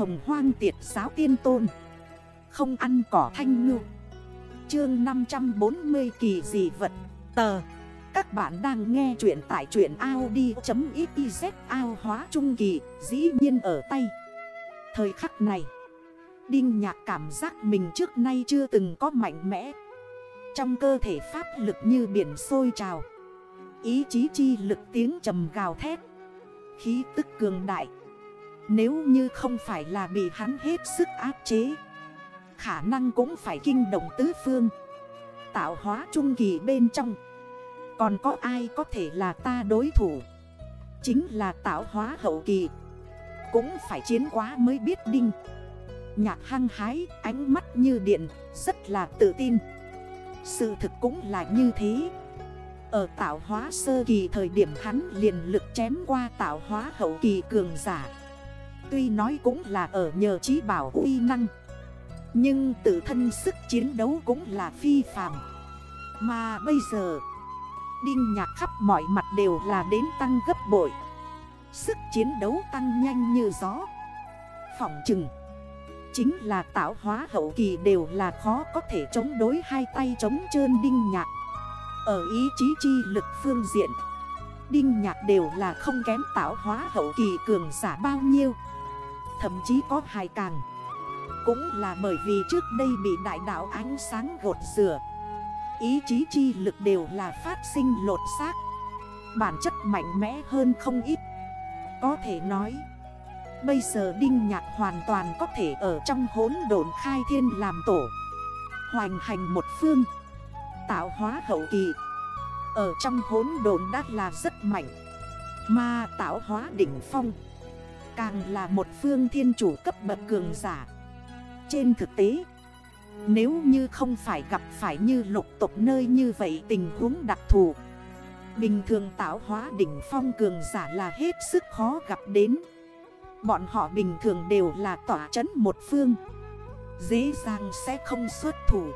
hồng hoang tiệt giáo tiên tôn. Không ăn cỏ thanh ngư. Chương 540 kỳ dị vật. Tờ. Các bạn đang nghe chuyện tại truyện Audi.xyz ao hóa trung kỳ, dĩ nhiên ở tay. Thời khắc này, Đinh nhạc cảm giác mình trước nay chưa từng có mạnh mẽ. Trong cơ thể pháp lực như biển sôi trào, Ý chí chi lực tiếng trầm gào thét, Khí tức cường đại. Nếu như không phải là bị hắn hết sức áp chế, Khả năng cũng phải kinh động tứ phương, Tạo hóa trung kỳ bên trong. Còn có ai có thể là ta đối thủ? Chính là tạo hóa hậu kỳ. Cũng phải chiến quá mới biết đinh. Nhạc hăng hái, ánh mắt như điện, Rất là tự tin. Sự thực cũng là như thế. Ở tạo hóa sơ kỳ thời điểm hắn liền lực chém qua tạo hóa hậu kỳ cường giả. Tuy nói cũng là ở nhờ trí bảo uy năng, Nhưng tự thân sức chiến đấu cũng là phi phàm. Mà bây giờ, Đinh nhạc khắp mọi mặt đều là đến tăng gấp bội. Sức chiến đấu tăng nhanh như gió. Phỏng chừng, Chính là tạo hóa hậu kỳ đều là khó có thể chống đối hai tay chống trơn đinh nhạc. Ở ý chí chi lực phương diện, Đinh nhạc đều là không kém tạo hóa hậu kỳ cường giả bao nhiêu. Thậm chí có hài càng. Cũng là bởi vì trước đây bị đại đạo ánh sáng gột rửa. Ý chí chi lực đều là phát sinh lột xác. Bản chất mạnh mẽ hơn không ít. Có thể nói, Bây giờ Đinh Nhạc hoàn toàn có thể ở trong hốn độn khai thiên làm tổ. Hoành hành một phương, Tạo hóa hậu kỳ. Ở trong hốn độn đã là rất mạnh. Mà tạo hóa đỉnh phong Càng là một phương thiên chủ cấp bậc cường giả. Trên thực tế, Nếu như không phải gặp phải như lục tục nơi như vậy tình huống đặc thù, Bình thường tạo hóa đỉnh phong cường giả là hết sức khó gặp đến. Bọn họ bình thường đều là tỏa chấn một phương, Dễ dàng sẽ không xuất thủ.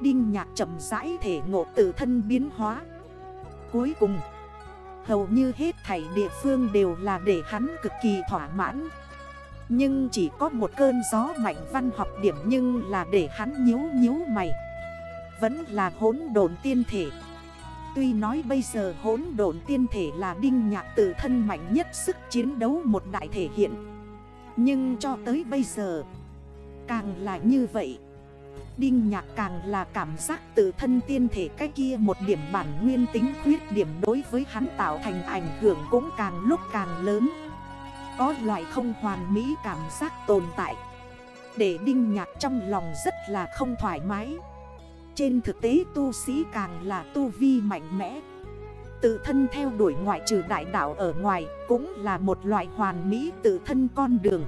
Đinh nhạc chậm rãi thể ngộ tự thân biến hóa. Cuối cùng Hầu như hết thảy địa phương đều là để hắn cực kỳ thỏa mãn. Nhưng chỉ có một cơn gió mạnh văn học điểm nhưng là để hắn nhếu nhếu mày. Vẫn là hốn đồn tiên thể. Tuy nói bây giờ hỗn độn tiên thể là đinh nhạc tự thân mạnh nhất sức chiến đấu một đại thể hiện. Nhưng cho tới bây giờ, Càng là như vậy. Đinh nhạc càng là cảm giác tự thân tiên thể cái kia một điểm bản nguyên tính khuyết điểm đối với hắn tạo thành ảnh hưởng cũng càng lúc càng lớn. Có loại không hoàn mỹ cảm giác tồn tại. Để đinh nhạc trong lòng rất là không thoải mái. Trên thực tế tu sĩ càng là tu vi mạnh mẽ. Tự thân theo đuổi ngoại trừ đại đạo ở ngoài Cũng là một loại hoàn mỹ tự thân con đường.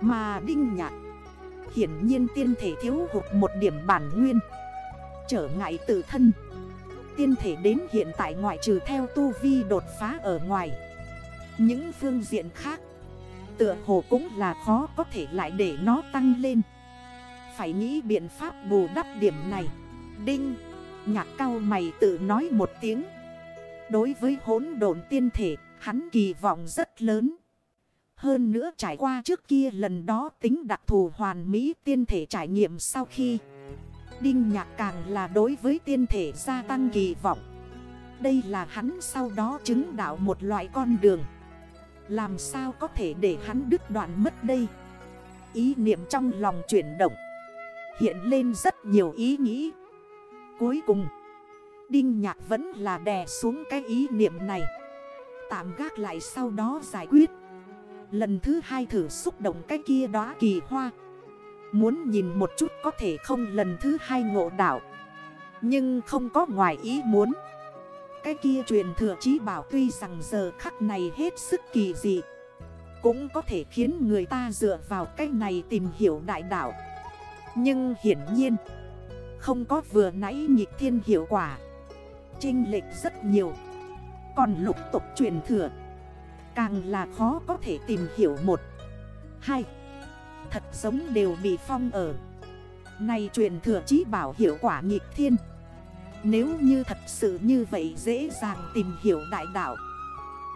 Mà Đinh Nhạc Hiển nhiên tiên thể thiếu hụt một điểm bản nguyên. Trở ngại tự thân. Tiên thể đến hiện tại ngoại trừ theo tu vi đột phá ở ngoài. Những phương diện khác, Tựa hồ cũng là khó có thể lại để nó tăng lên. Phải nghĩ biện pháp bù đắp điểm này. Đinh, Nhạc cao mày tự nói một tiếng. Đối với hốn độn tiên thể, Hắn kỳ vọng rất lớn. Hơn nữa trải qua trước kia lần đó tính đặc thù hoàn mỹ tiên thể trải nghiệm sau khi. Đinh nhạc càng là đối với tiên thể gia tăng kỳ vọng. Đây là hắn sau đó chứng đạo một loại con đường. Làm sao có thể để hắn đứt đoạn mất đây? Ý niệm trong lòng chuyển động. Hiện lên rất nhiều ý nghĩ. Cuối cùng, Đinh nhạc vẫn là đè xuống cái ý niệm này. Tạm gác lại sau đó giải quyết. Lần thứ hai thử xúc động cái kia đó kỳ hoa. Muốn nhìn một chút có thể không lần thứ hai ngộ đảo Nhưng không có ngoài ý muốn. Cái kia truyền thừa chí bảo tuy rằng giờ khắc này hết sức kỳ dị. Cũng có thể khiến người ta dựa vào cái này tìm hiểu đại đạo. Nhưng hiển nhiên, Không có vừa nãy nhịp thiên hiệu quả. Trinh lệch rất nhiều. Còn lục tục truyền thừa. Càng là khó có thể tìm hiểu một. Hai, Thật giống đều bị phong ở. Này truyền thừa chí bảo hiệu quả nghịch thiên. Nếu như thật sự như vậy dễ dàng tìm hiểu đại đạo,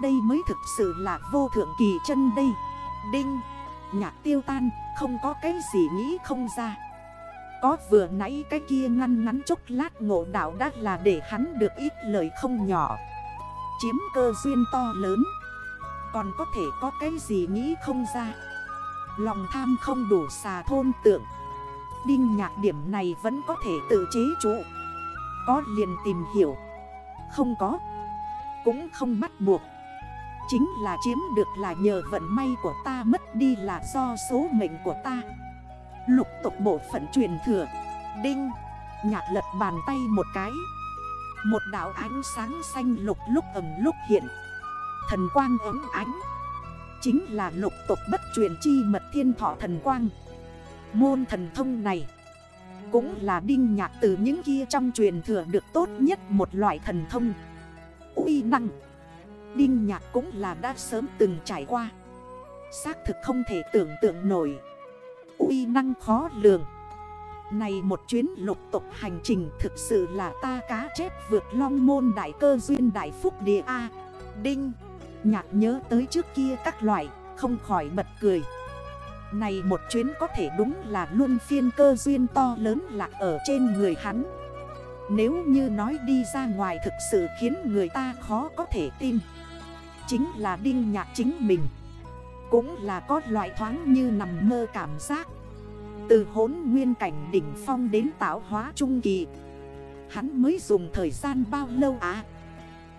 Đây mới thực sự là vô thượng kỳ chân đây. Đinh, nhạc tiêu tan, Không có cái gì nghĩ không ra. Có vừa nãy cái kia ngăn ngắn chốc lát ngộ đạo đã là để hắn được ít lời không nhỏ. Chiếm cơ duyên to lớn. Còn có thể có cái gì nghĩ không ra. Lòng tham không đủ xà thôn tượng. Đinh nhạc điểm này vẫn có thể tự chế trụ Có liền tìm hiểu. Không có. Cũng không bắt buộc. Chính là chiếm được là nhờ vận may của ta mất đi là do số mệnh của ta. Lục tục bộ phận truyền thừa. Đinh Nhạc lật bàn tay một cái. Một đảo ánh sáng xanh lục lúc ẩm lúc hiện. Thần quang ấm ánh. Chính là lục tục bất truyền chi mật thiên thọ thần quang. Môn thần thông này Cũng là đinh nhạc từ những kia trong truyền thừa được tốt nhất một loại thần thông. Uy năng Đinh nhạc cũng là đã sớm từng trải qua. Xác thực không thể tưởng tượng nổi. Uy năng khó lường. Này một chuyến lục tục hành trình thực sự là ta cá chép vượt long môn đại cơ duyên đại phúc địa A. Đinh Nhạc nhớ tới trước kia các loại, Không khỏi bật cười. Này một chuyến có thể đúng là luôn phiên cơ duyên to lớn lạc ở trên người hắn. Nếu như nói đi ra ngoài thực sự khiến người ta khó có thể tin. Chính là đinh nhạc chính mình. Cũng là có loại thoáng như nằm mơ cảm giác. Từ hốn nguyên cảnh đỉnh phong đến tạo hóa trung kỳ. Hắn mới dùng thời gian bao lâu á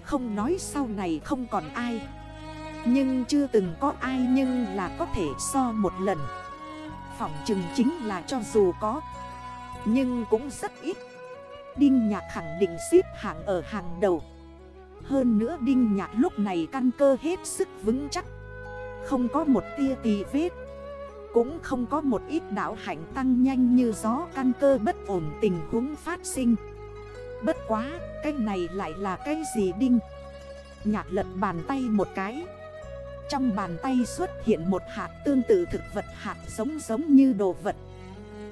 không nói sau này không còn ai. Nhưng chưa từng có ai nhưng là có thể so một lần. Phỏng chừng chính là cho dù có. Nhưng cũng rất ít. Đinh nhạc khẳng định xếp hạng ở hàng đầu. Hơn nữa đinh nhạc lúc này căn cơ hết sức vững chắc. Không có một tia tì vết. Cũng không có một ít đảo hạnh tăng nhanh như gió căn cơ bất ổn tình huống phát sinh. Bất quá, cái này lại là cái gì đinh? Nhạc lật bàn tay một cái. Trong bàn tay xuất hiện một hạt tương tự thực vật hạt giống giống như đồ vật.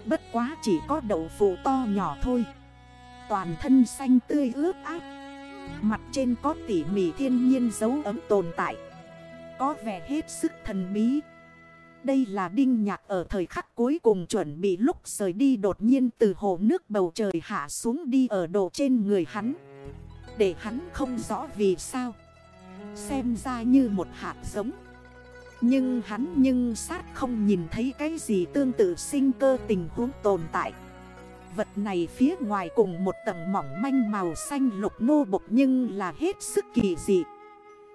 Bất quá chỉ có đậu phụ to nhỏ thôi. Toàn thân xanh tươi ướt áp Mặt trên có tỉ mỉ thiên nhiên dấu ấm tồn tại. Có vẻ hết sức thần bí. Đây là đinh nhạc ở thời khắc cuối cùng chuẩn bị lúc rời đi đột nhiên từ hồ nước bầu trời hạ xuống đi ở độ trên người hắn Để hắn không rõ vì sao Xem ra như một hạt giống Nhưng hắn nhưng sát không nhìn thấy cái gì tương tự sinh cơ tình huống tồn tại Vật này phía ngoài cùng một tầng mỏng manh màu xanh lục nô bộc nhưng là hết sức kỳ dị.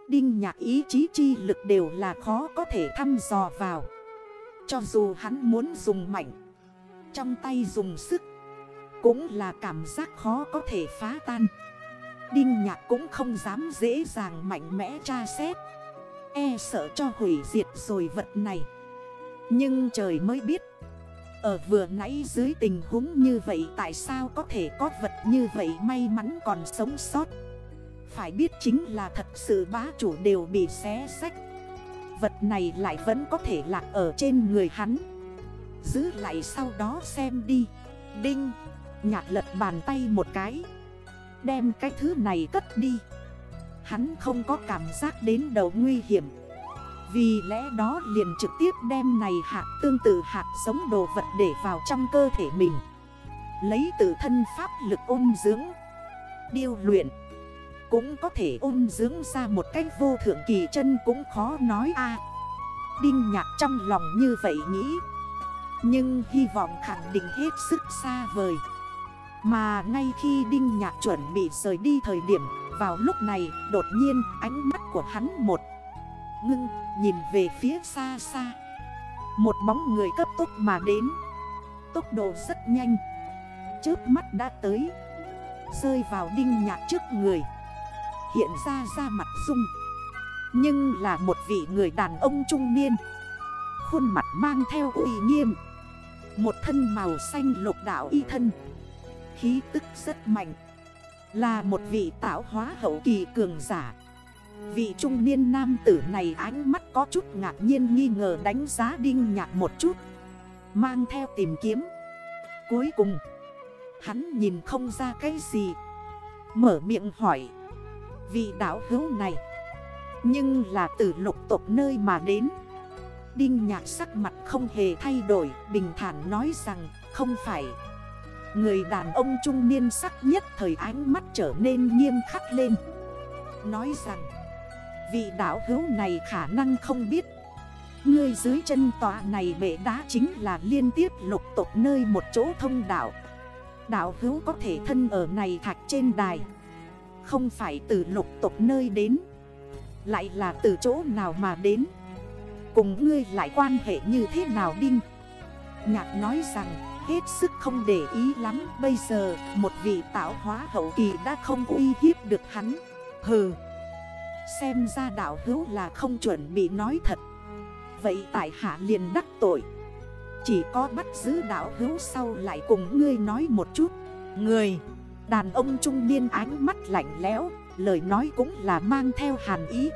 Đinh nhạc ý chí chi lực đều là khó có thể thăm dò vào. Cho dù hắn muốn dùng mạnh, trong tay dùng sức, cũng là cảm giác khó có thể phá tan. Đinh nhạc cũng không dám dễ dàng mạnh mẽ tra xét. E sợ cho hủy diệt rồi vật này. Nhưng trời mới biết ở vừa nãy dưới tình huống như vậy tại sao có thể có vật như vậy may mắn còn sống sót Phải biết chính là thật sự bá chủ đều bị xé sách Vật này lại vẫn có thể lạc ở trên người hắn. Giữ lại sau đó xem đi. Đinh, Nhạc lật bàn tay một cái. Đem cái thứ này cất đi. Hắn không có cảm giác đến đầu nguy hiểm. Vì lẽ đó liền trực tiếp đem này hạt tương tự hạt giống đồ vật để vào trong cơ thể mình. Lấy tự thân pháp lực ôn dưỡng. Điêu luyện. Cũng có thể ôn dưỡng ra một cách vô thượng kỳ chân cũng khó nói a. Đinh nhạc trong lòng như vậy nghĩ. Nhưng hy vọng khẳng định hết sức xa vời. Mà ngay khi Đinh Nhạc chuẩn bị rời đi thời điểm, Vào lúc này đột nhiên ánh mắt của hắn một ngưng, nhìn về phía xa xa. Một bóng người cấp tốc mà đến. Tốc độ rất nhanh. Trước mắt đã tới. Rơi vào đinh nhạc trước người. Hiện ra ra mặt dung. Nhưng là một vị người đàn ông trung niên. Khuôn mặt mang theo uy nghiêm. Một thân màu xanh lục đảo y thân. Khí tức rất mạnh. Là một vị tạo hóa hậu kỳ cường giả. Vị trung niên nam tử này ánh mắt có chút ngạc nhiên nghi ngờ đánh giá đinh nhạc một chút. Mang theo tìm kiếm. Cuối cùng, Hắn nhìn không ra cái gì. Mở miệng hỏi. Vị đảo hữu này. Nhưng là từ lục tộc nơi mà đến. Đinh nhạc sắc mặt không hề thay đổi, Bình thản nói rằng, không phải. Người đàn ông trung niên sắc nhất thời ánh mắt trở nên nghiêm khắc lên. Nói rằng Vị đảo hữu này khả năng không biết. Ngươi dưới chân tòa này bể đá chính là liên tiếp lục tộc nơi một chỗ thông đảo Đảo hữu có thể thân ở này thạch trên đài. Không phải từ lục tộc nơi đến, Lại là từ chỗ nào mà đến. Cùng ngươi lại quan hệ như thế nào đinh? Nhạc nói rằng, hết sức không để ý lắm. Bây giờ, một vị tạo hóa hậu kỳ đã không uy hiếp được hắn. Hừ, Xem ra đạo hữu là không chuẩn bị nói thật. Vậy tại hạ liền đắc tội. Chỉ có bắt giữ đạo hữu sau lại cùng ngươi nói một chút. Người Đàn ông trung niên ánh mắt lạnh lẽo, Lời nói cũng là mang theo hàn ý.